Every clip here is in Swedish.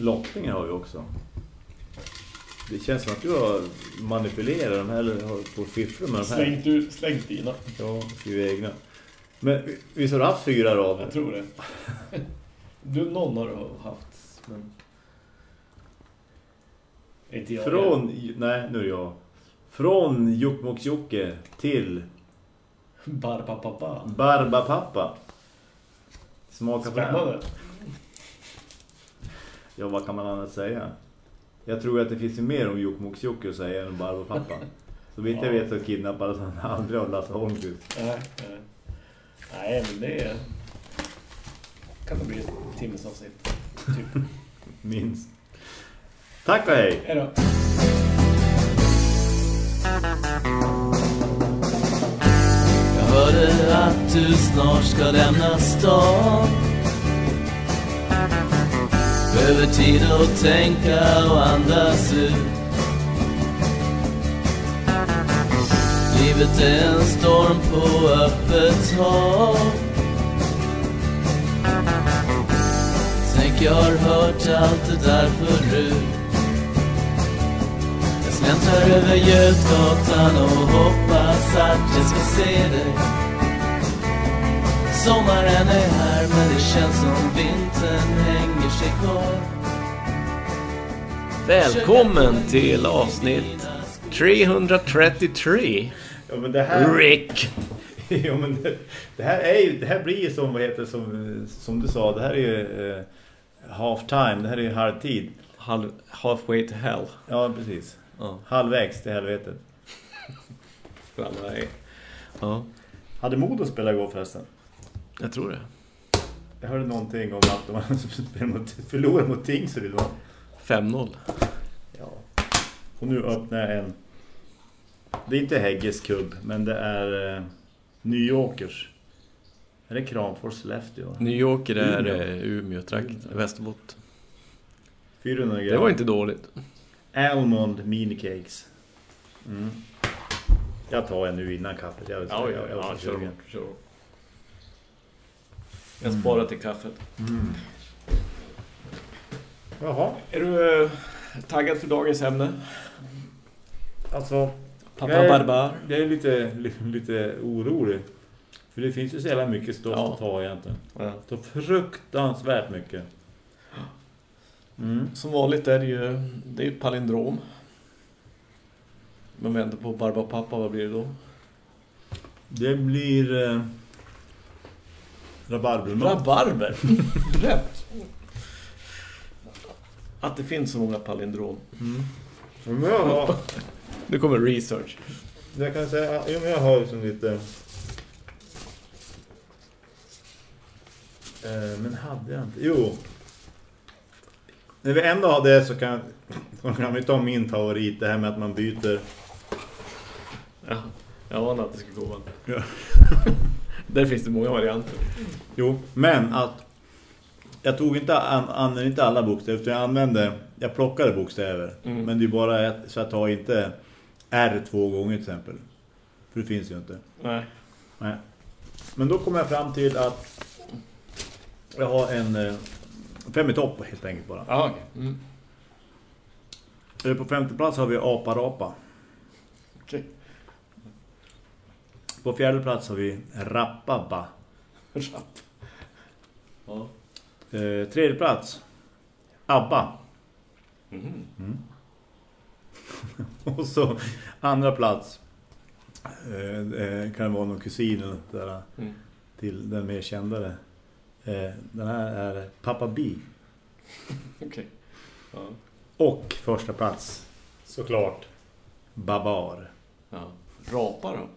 lottningar har vi också. Det känns som att du har manipulerat dem eller har på fiffra med de här. Slängt, du, slängt dina. Ja, skriv egna. Men visst har du haft fyra rader? Jag tror det. Du, någon har du haft, men... Inte jag. Från, nej nu är jag. Från Jokkmokks-Jokke till Barbapapa. Barbapappa. Smaka på här. Spännande. Ja, vad kan man annars säga? Jag tror att det finns mer om Jokkmokks-Jokke att säga än om Barbapappa. Så vitt jag Ja. vet så kidnappades han aldrig av Lasse Holmqvist. Nej, nej. Nej, men det är... Kan det bli ett timmesavsnitt. Typ. Minst. Tack och hej! Hej då. Jag hörde att du snart ska lämna stan Behöver tid att tänka och andas ut. Livet är en storm på öppet hav. Tänk jag har hört allt det där förut. Jag släntrar över Götgatan och hoppas att jag ska se dig. Sommaren är här men det känns som vintern hänger sig kvar Välkommen till avsnitt 333. Ja, men det här... Rick! jo, men det, det här är ju, det här blir ju som, vad heter som, som du sa, det här är ju eh, half time, det här är ju halvtid. Halv, halfway to hell. Ja, precis. Ja, Halvvägs till helvetet. alla är. Ja, Hade Modo spelat igår förresten? Jag tror det. Jag hörde någonting om att de hade mot, förlorat mot Tingsryd va? 5-0. Ja. Och nu öppnar jag en... Det är inte Hägges kubb, men det är eh, Nyåkers. Är det Kramfors? New York är Umeå. eh, Umeå-trakt, Västerbotten. 400 gram. Det var inte dåligt. Almond minicakes. Mm. Jag tar en nu innan kaffet. Jag, jag, jag, jag, jag, kör jag, hårt, kör hårt. Jag sparar till kaffet. mm. Jaha, Är du eh, taggad för dagens ämne? alltså Pappa jag är, Barbar. jag är lite, lite, lite orolig. För det finns ju så jävla mycket stoff Ja. att ta egentligen. Ja. Så fruktansvärt mycket. Mm. Som vanligt är det ju det är ju palindrom. Man vänder på Barbapappa, vad blir det då? Det blir eh, rabarbermat. Rabarber! Rätt! Att det finns så många palindrom. Mm. Men jag, har, Nu kommer research. jag kan säga, jo, men jag har liksom lite... Eh, men hade jag inte? Jo. När vi ändå har det så kan, kan vi ta min favorit. Det här med att man byter. Ja, jag anar att det ska gå. Ja. Där finns det många varianter. Jo, men att jag tog inte, an, använde inte alla bokstäver utan jag använde, jag plockade bokstäver. Mm. Men det är bara ett, så jag tar inte R två gånger till exempel. För det finns ju inte. Nej. Nej. Men då kom jag fram till att jag har en eh, fem i topp helt enkelt bara. Ja, okej. Mm. Eh, På femte plats har vi Apa-Rapa. Okej. På fjärde plats har vi Rappabba. Rapp. Ja. Eh, tredje plats Abba. Mhm. Och så andra plats eh, eh, kan det vara någon kusin där, Mm. till den mer kändare. Eh, den här är Pappa B. Okej. Ja. Och första plats såklart Babar. ja. Rapa då?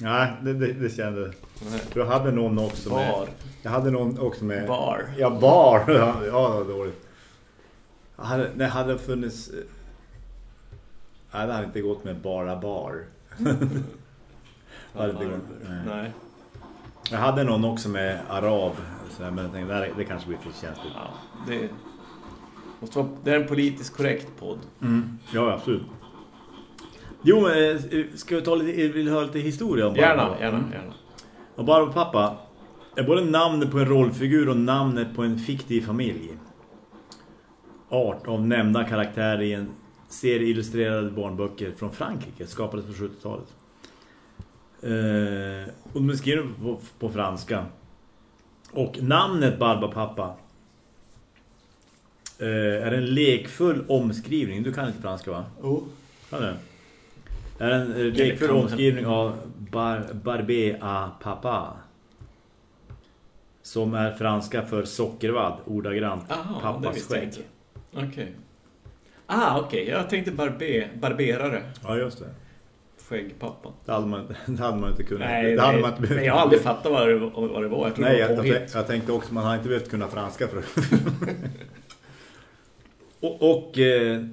Nej, det, det, det kände Nej. Jag hade någon också med Bar. Jag hade någon också med Bar. Ja, bar. Ja, det var dåligt. Jag hade, det hade funnits... Nej, det hade inte gått med bara bar. Hade inte gått. Nej. Nej. Jag hade någon också med arab. Men jag tänkte, det, det kanske blir för känsligt. Ja, det, vara, det är en politiskt korrekt podd. Mm. Ja, absolut. Jo, men eh, ska vi ta lite, vill du höra lite historia om Gärna, Barbro? gärna, gärna. Och Barbro pappa är både namnet på en rollfigur och namnet på en fiktiv familj. art av nämnda karaktär i en serie illustrerade barnböcker från Frankrike skapades på 70-talet. Eh, och de är skrivna på, på franska. Och namnet Barbapapa eh, är en lekfull omskrivning. Du kan inte franska va? Oh. Kan du? Är en eh, lekfull det. omskrivning av bar, Barbé à papa. Som är franska för sockervadd, ordagrant. Aha, det pappas skägg. Okej. Ah, okej. Jag tänkte barbe, barberare. Ja, just det. Skäggpappan. Det hade man, det hade man inte kunnat. Nej, det hade man inte men jag har aldrig fattat vad det, vad det var. Jag Nej, det var jag, jag tänkte också man har inte behövt kunna franska för Och, och eh,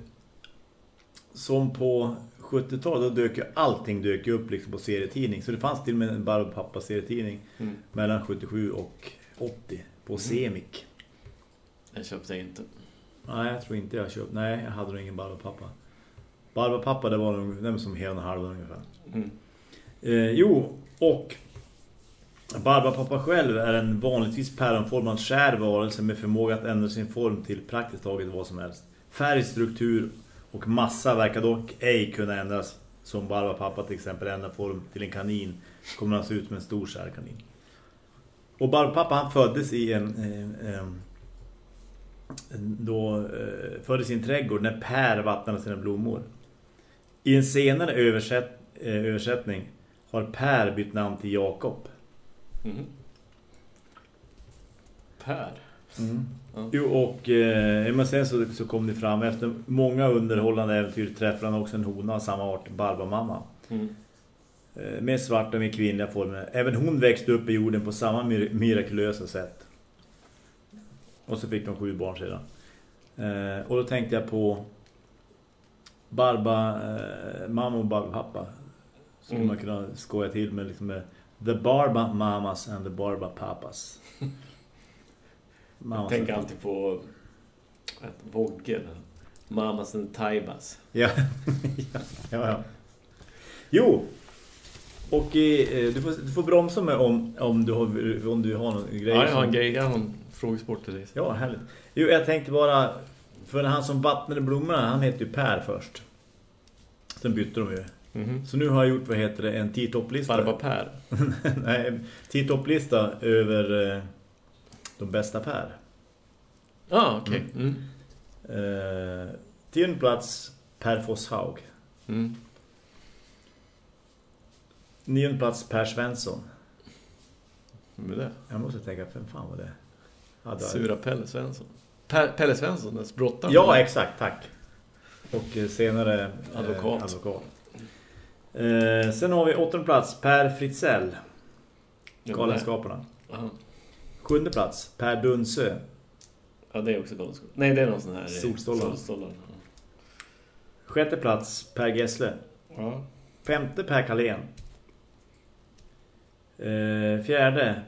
som på 70-talet då dök ju allting dök ju upp liksom på serietidning. Så det fanns till och med en Barbro Pappa serietidning Mm. mellan 77 och 80 på Semik. Jag köpte inte. Nej, jag tror inte jag köpte. Nej, jag hade nog ingen Barbro Pappa. Barbro Pappa det var nog den som hela halva ungefär. Mm. Eh, jo, och Barbapapa själv är en vanligtvis päronformad skär varelse med förmåga att ändra sin form till praktiskt taget vad som helst. Färg, struktur och massa verkar dock ej kunna ändras. Som Barbapapa till exempel ändrar form till en kanin kommer han se ut som en stor skärkanin. Och Barbapapa han föddes i en... Eh, eh, då eh, föddes i en trädgård när Per vattnade sina blommor. I en senare översätt, eh, översättning har Per bytt namn till Jakob. Mm. Per. Jo, och eh, men sen så, så kom det fram efter många underhållande äventyr träffade han också en hona av samma art, Barbamamma. Mm. Eh, med svarta och med kvinnliga former. Även hon växte upp i jorden på samma mir mirakulösa sätt. Och så fick de sju barn sedan. Eh, och då tänkte jag på Barba, eh, mamma och Barbapappa. Skulle Mm. man kunna skoja till med liksom med The Barba Mamas and the Barba Papas. Jag tänker alltid på? Vogge Mamas and Taibas. Ja. ja, ja. Jo. Och eh, du, får, du får bromsa mig om, om, du har, om du har någon grej. Ja, jag har en grej. Jag har en frågesport till dig. Ja, härligt. Jo, jag tänkte bara... För han som vattnade blommorna, han heter ju Per först. Sen bytte de ju. Mhm. Så nu har jag gjort, vad heter det, en tio-topplista. Barba Per. Nej, tio-topplista över eh, de bästa Per. Ja, ah, okej. Mm. Eh, tionde plats, Per Fosshaug. Mm. Nionde plats, Per Svensson. Vem är det? Jag måste tänka, vem fan var det? Ja, Sura Pelle Svensson. Per, Pelle Svensson, den brottaren. Ja, exakt, tack. Och eh, senare eh, Advokat. advokat. Eh, sen har vi åttonde plats Per Fritzell, Ja, Galenskaparna. Aha. Sjunde plats Per Dunsö, Ja, det är också galenskap. Nej, det är någon sån här... eh, Solstollar. Solstollar. sjätte plats Per Gessle, Ja. femte Per Kalén, eh, fjärde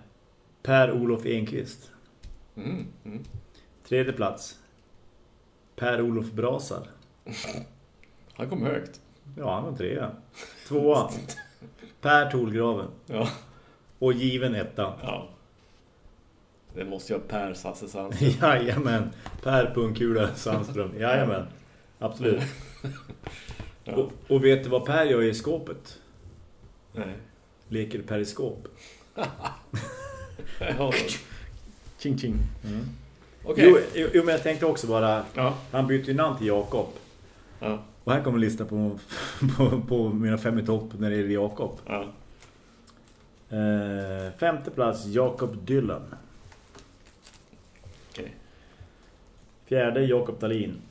Per Olof Enqvist, Mm. Mm. tredje plats Per Olof Brasar. Han kom högt. Ja, han var trea. Tvåa Per Tolgraven Ja. och given etta. ja. Det måste ju vara Per Sasse Sandström. Jajamän, Per Punkula Sandström. Jajamän, absolut. Ja. Och, och vet du vad Per gör i skåpet? Nej. Leker periskop. Ching ching. Okej. Jo, jo, jo, men jag tänkte också bara, Ja. han bytte ju namn till Jakob. Ja. Och här kommer lista på, på, på mina fem i topp när det gäller Jakob. Ja. Eh, femte plats, Jakob Dylan. Okej. Fjärde, Jakob Dalin.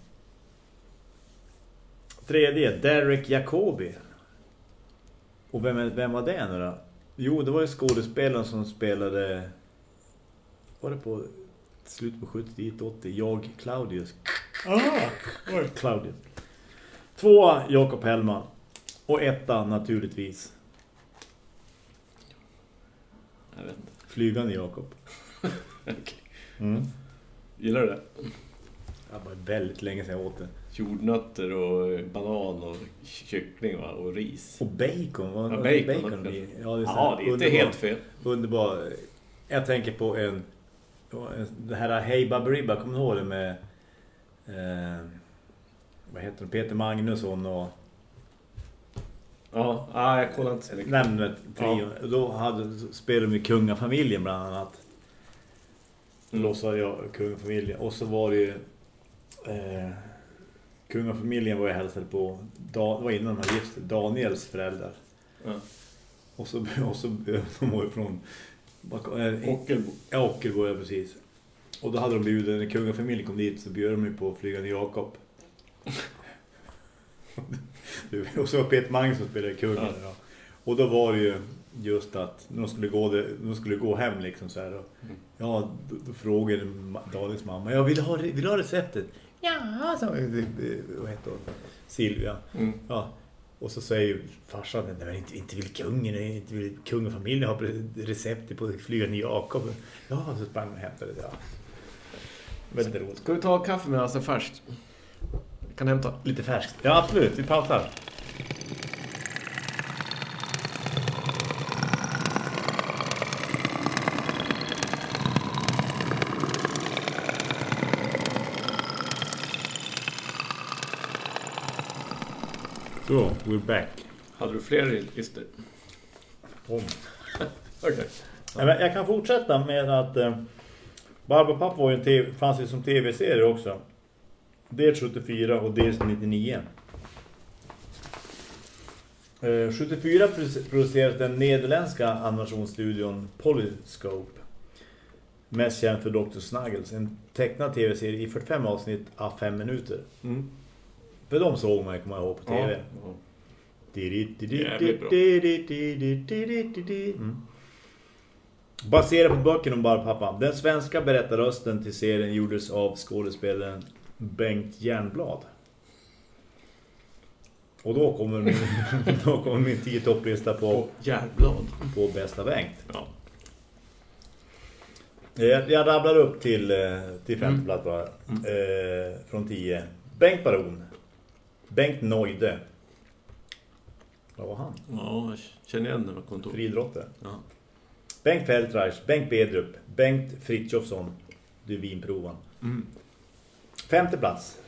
Tredje, Derek Jacobi. Och vem, vem var det nu då? Jo, det var ju skådespelaren som spelade... Var det på slut på 70-80? Jag, Claudius. Ah, oj. Claudius. Två, Jakob Hellman. Och etta, naturligtvis, Jag vet inte. Flygande Jakob. Okej. Mm. Gillar du det? Det var väldigt länge sedan jag åt det. Jordnötter och banan och kyckling va? och ris. Och bacon. Vad, Ja, bacon i? Ja, det är, Ja, det är inte helt fel. Underbar. Jag tänker på en... Det här Hey Baberiba, kommer du ihåg det med... eh, vad heter de? Peter Magnusson och Ja, ah, jag kollar inte nämnde trio. Då hade, spelade de kungafamiljen bland annat. Mm. lossade jag kungafamiljen. Och så var det ju eh, kungafamiljen var jag hälsade på det var innan de här gift Daniels föräldrar. Ja. Och så, och så de var ju från eh, Ockelbo. Ja, Ockelbo, ja precis. Och då hade de bjudit, när kungafamiljen kom dit så bjöd de ju på flygande Jakob. och så var Peter Magnus som spelade kungen. Ja. Och då var det ju just att när de skulle gå, det- de skulle gå hem liksom så här. Och, Mm. ja, då, då frågade Daniels mamma, jag vill ha, vill ha receptet? Ja, så, vad heter hon? Silvia. Mm. Ja. Och så säger farsan, nej inte, inte vill kungen, nej, inte vill kungafamiljen ha receptet på flygande Jakob. Ja, så sprang och hämtade det. Ja. Väldigt roligt. Ska vi ta kaffe med alltså färskt? Jag kan hämta. Lite färskt. Ja, absolut. Vi pausar. Så, we're back. Hade du fler listor? Om. Ja, men jag kan fortsätta med att eh, Barbapapp var ju en TV, fanns ju som tv-serie också. Dels 74 och dels 99. Eh, 74 produ- producerades den nederländska animationsstudion Polyscope. Mest känd för Dr. Snuggles. En tecknad tv-serie i 45 avsnitt av 5 minuter. Mm. För de såg man ju komma ihåg på tv. Jävligt bra. Mm. Baserad på böcken om Barbapapa. Den svenska berättarrösten till serien gjordes av skådespelaren Bengt Järnblad. Och då kommer min, då kommer min tio topplista på, Och järnblad. på bästa Bengt. Ja. Jag, jag rabblar upp till, eh, till femte Mm. plats bara. Eh, från tio. Bengt Baron. Bengt Noide. Vad var han? Ja, jag känner igen den kontor. Friidrottare. Ja. Bengt Feldreich, Bengt Bedrup, Bengt Fritjofsson, du är vinprovan. Mm. Femte plats.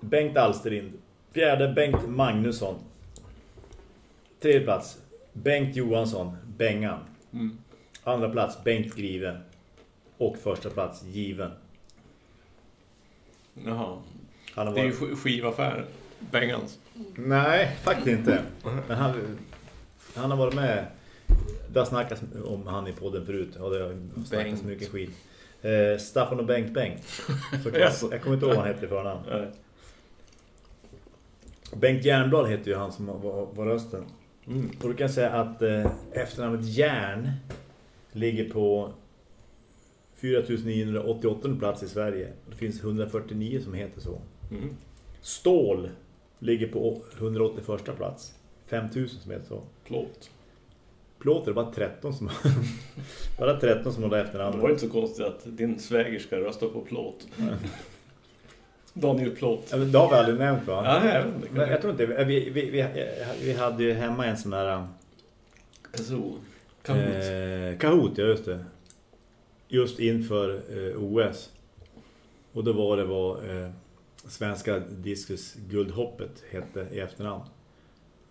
Bengt Alsterind. Fjärde Bengt Magnusson. Tredje plats. Bengt Johansson, Bengan. Mm. Andra plats Bengt Grive. Och första plats Given. Jaha. Han Det är ju varit... sk- skivaffär. Bengans. Nej, faktiskt inte. Men han, han har varit med. Det har snackats om han i podden förut. Och det har snackats mycket skit. Eh, Staffan och Bengt Bengt. Jaså. jag kommer inte ihåg vad han hette för namn. Nej. Bengt Järnblad heter ju han som var, var rösten. Mm. Och du kan säga att eh, efternamnet Järn ligger på 4988 plats i Sverige. Det finns 149 som heter så. Mm. Stål ligger på 181 plats. 5000 som heter så. Plåt. Plåt är det bara 13 som bara 13 som har det Det efternamnet. var inte så konstigt att din svägerska rösta på plåt. Daniel Plåt. Ja, Det har vi aldrig nämnt va? Ja, jag inte. Men jag tror inte, vi, vi, vi, vi hade ju hemma en sån där Kazoo. Kahoot. eh, Kahoot, ja just det. Just inför eh, OS. Och då var det vad eh, svenska diskus guldhoppet hette i efternamn.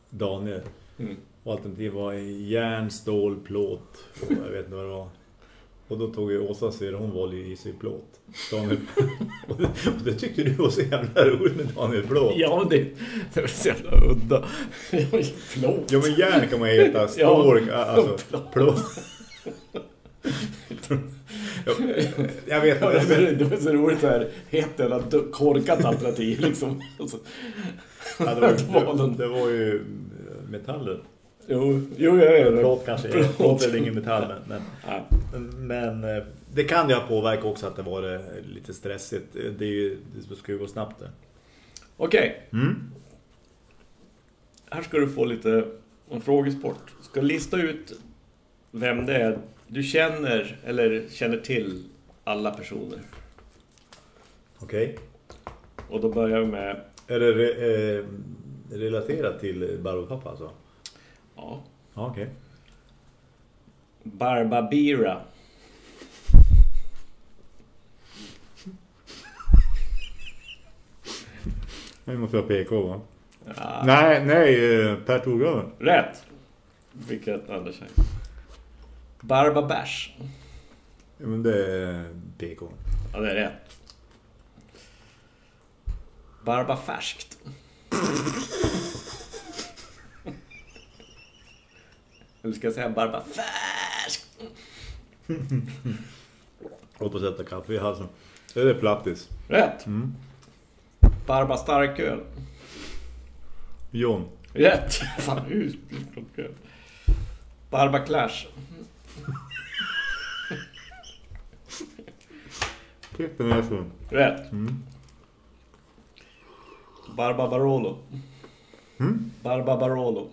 Daniel. Mm. Och alternativ var järn, stål, plåt. Och jag vet inte vad det var. Och då tog ju Åsa sig hon valde ju i sig plåt. Daniel. och, det, och det tyckte du var så jävla roligt med Daniel Plåt. Ja, men det, det var så jävla udda. Plåt. Ja men järn kan man heta. Stål, alltså plåt. Ja, jag vet inte. det, det var så roligt så här, helt jävla korkat alternativ liksom. Alltså, Ja, det, var, det, det var ju metallen. jo, jo, jag är det. Plåt kanske. Plåt. Plåt är ingen metall. Men, men, men eh, det kan ju ha påverkat också att det var eh, lite stressigt. Det, är ju, det ska ju gå snabbt det. Okej, Mm. här ska du få lite en frågesport. Ska lista ut vem det är du känner eller känner till alla personer. Okej. Och då börjar vi med Är det re, eh, relaterat till Barbapapa alltså? ja, Ja, okej. Barbabira. Det måste vara PK va? Nej, nej, eh, Per Torgården. Rätt. Vilket andra chans. Barba Bash. Ja, men det är PK. Ja, det är rätt. Barba Färskt. Eller ska jag säga Barba Färskt? Låt oss sätta kaffe i halsen. Det är plattis. Rätt. Mm. Barba Starköl. John. Rätt. Fan. Barba Clash. Peter Näslund. Rätt. Mm. Barba Barolo. Mm? Barba Barolo.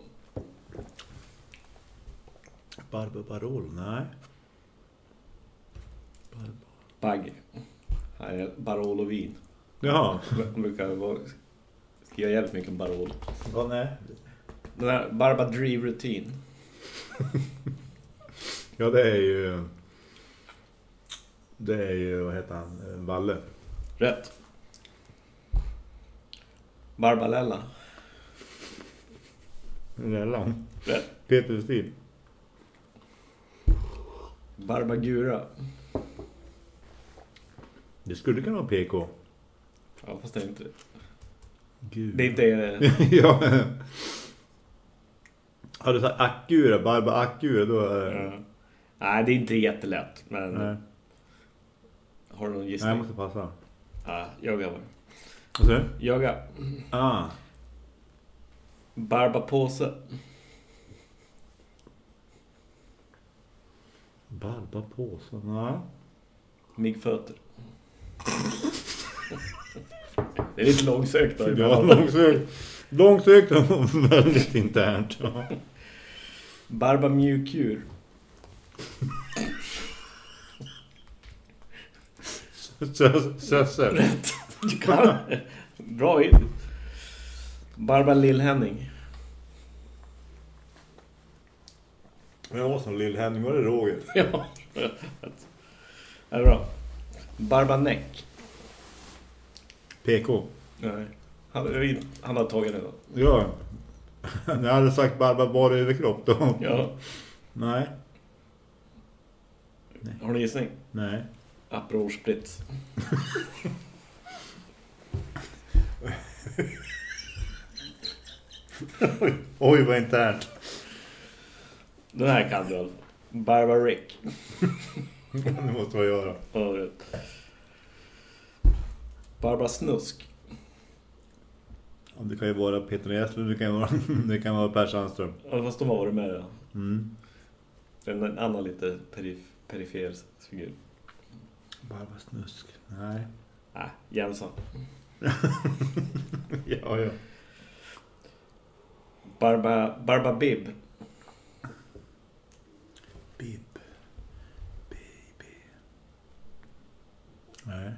Barber Barol, nej. Bagge. Här är Barolo vin. Jaha. De brukar skriva jävligt mycket om Barolo. Ja, nej. Den här Barba Drive Routine. Ja, det är ju... Det är ju, vad heter han? Valle. Rätt. Barbalella. Rellan. Rätt. Peter Stil. Barbagura. Det skulle kunna vara PK. Ja, fast det är inte... Gud. Det är inte... ja. Har du sagt Akura, Barba Akura, då är det... Ja. Nej, det är inte jättelätt. Men Nej. har du någon Nej, jag gissning? måste passa. Ja, yoga var Vad säger du? Yoga. Ah. Barbapåse. Barba påse. Nej. Myggfötter. Det är lite långsökt då. Ja, långsökt. Långsökt och väldigt internt. Ja. Barba mjukdjur. Sösse. Rätt. Du kan. Bra hit. Barba Lill-Henning. Men jag var som Lill-Henning, var det Roger? Ja. Är det bra? Barba Näck. PK. Nej. Han, han har tagit det då. Ja. Jag hade sagt Barba bara överkropp då. Ja. Nej. Har du gissning? Nej. Aperol Spritz. Oj, vad internt. Den här kan du i alla fall. Barba Rick. Det måste jag göra. Ja, rätt. Barbara Snusk. Ja, Det kan ju vara Peter Näslund, det kan vara, det kan vara Per Sandström. Ja, fast de har varit med ja. Mm. En, en annan lite perif perifer figur. Barba Snusk. Nej. Nej, Jensson. Ja, ja. Barba, Barba Bib. Bib. Baby. Nej.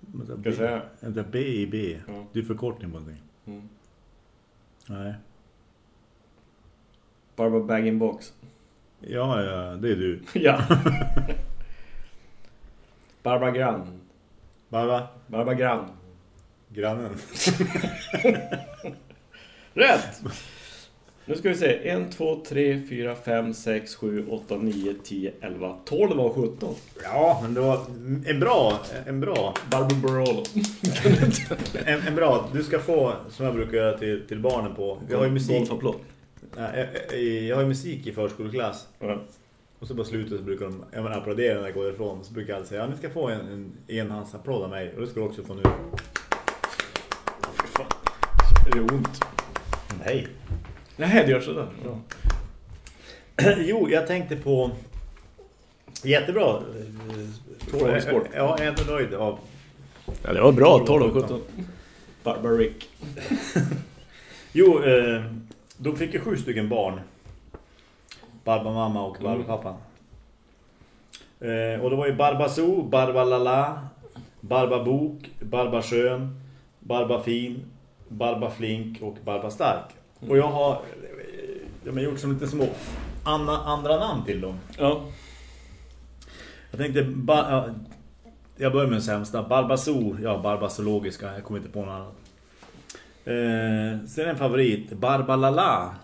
Vänta, Ska jag säga? Vänta, B i B. Ja. Det är förkortning på någonting. Mm. Nej. Barba Bag-in-Box. Ja, ja, det är du. ja. Barbara Grann. Barba, Barbara Grann. grannen. Rätt! Nu ska vi se. 1, 2, 3, 4, 5, 6, 7, 8, 9, 10, 11, 12 och 17. Ja, men det var en bra, en bra, Barbara Barolo. en, en bra. Du ska få, som jag brukar göra till, till barnen på. Vi har ju musik. Golfapplåd. Jag- har ju musik i förskoleklass. Ja. Och så på slutet så brukar de jag menar, applådera när jag går ifrån. Så brukar jag alltid säga, ja ni ska få en, en enhandsapplåd av mig. Och det ska du också få nu. Fy fan. Är det ont? Nej. Nej, det gör sådär. Ja. jo, jag tänkte på... Jättebra. Frågesport. Ja, jag är ändå nöjd av... ja, det var bra. 12 12 och och 17. 17. Barbara Rick. Jo, eh, de fick ju sju stycken barn. Barba mamma och Barba Mm. pappa. Eh, och det var ju Barbazoo, Barba Lala, Barba Bok, Barba Skön, Barba Fin, Barba Flink och Barba Stark. Och jag har, eh, de har gjort som lite små andra, andra namn till dem. Ja. Jag tänkte, ba, ja, Jag börjar med den sämsta. Barbasol. Ja, barbasologiska. Jag kommer inte på något annat. Eh, sen en favorit. Barbalala.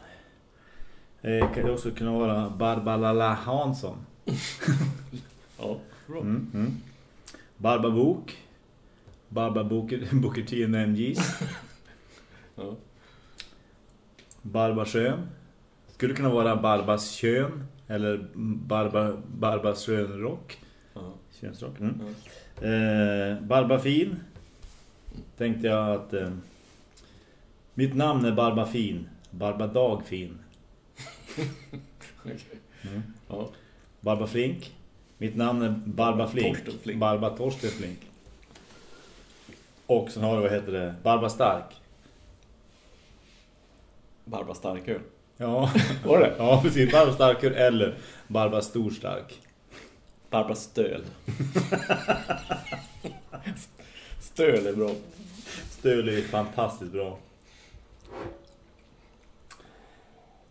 Eh, kan det också kunna vara Barbalala Hansson. Ja, bra. Mm, mm. Barbabok. Barbaboker T and MGs. Ja. Barbasjön. Skulle kunna vara Barbas kön. Eller Barba, Barbas skönrock. Ja. Könsrock. Mm. Eh, Barbafin. Tänkte jag att... Eh, mitt namn är Barbafin. Barbadagfin. Okej. Mm. Ja. Barba Flink. Mitt namn är Barba Flink. Torsten Flink. Barba Torsten Flink. Och sen har du, vad heter det? Barba Stark. Barbara Starköl. Ja, Var det? ja precis. Barba Starkör eller Barba Storstark. Barbara Stöl. Stöl är bra. Stöl är fantastiskt bra.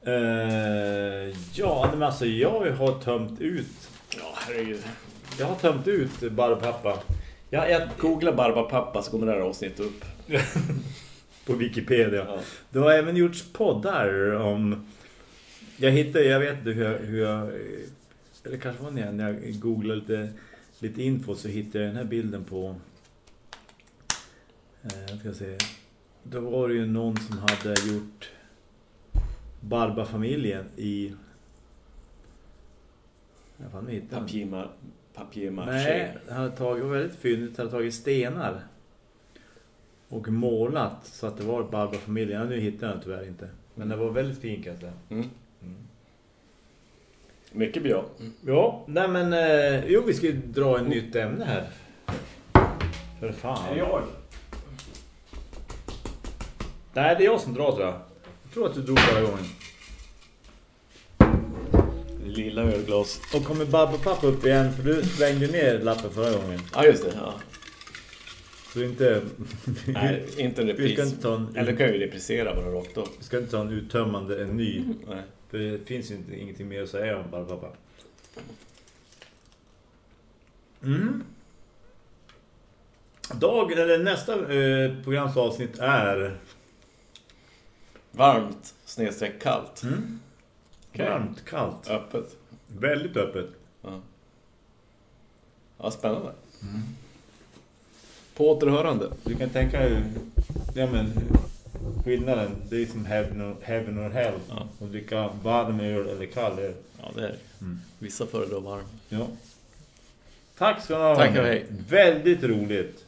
Eh, ja, men alltså jag har tömt ut. Ja, herregud. Jag har tömt ut Barbapappa. Ja, jag googlar Barbara pappa så kommer det här avsnittet upp. på Wikipedia. Ja. Det har även gjorts poddar om... Jag hittade, jag vet inte hur jag... Hur jag eller kanske var det när jag googlade lite, lite info så hittade jag den här bilden på... Eh, jag ska se. Då var det ju någon som hade gjort Barba-familjen i... Jag fan hittade den. Papier, papier Nej, han hade tagit, var väldigt fyndigt, hade tagit stenar och målat så att det var Barbara-familjen. Ja, nu hittade jag den tyvärr inte. Men det var väldigt fin kan jag säga. Mm. Mycket bra. Ja, nej men eh, jo vi ska ju dra en nytt ämne här. För fan. jag. Nej, det är jag som drar tror jag. Jag tror att du drog förra gången. Lilla ölglas. Och kommer Barbara pappa upp igen för du slängde ner lappen förra gången. Ja, just det. Ja. Så inte... Nej, inte en Vi ska repris. inte ta en, Eller kan ju reprisera bara rakt av. vi ska inte ta en uttömmande, en ny. Nej. För det finns inte, ingenting mer att säga om Barbara pappa. Mm. Dagen eller nästa eh, programsavsnitt är Varmt snedstreck kallt. mm. Okej. varmt, kallt. Öppet. Väldigt öppet. Ja, ja spännande. På återhörande. Du kan tänka dig ja, men, skillnaden. Det är som heaven or, heaven or hell. Ja. Att dricka varm öl eller kall öl. Ja, det är. Mm. Vissa föredrar varm. Ja. Tack ska ni ha. Tack och hej. Väldigt roligt.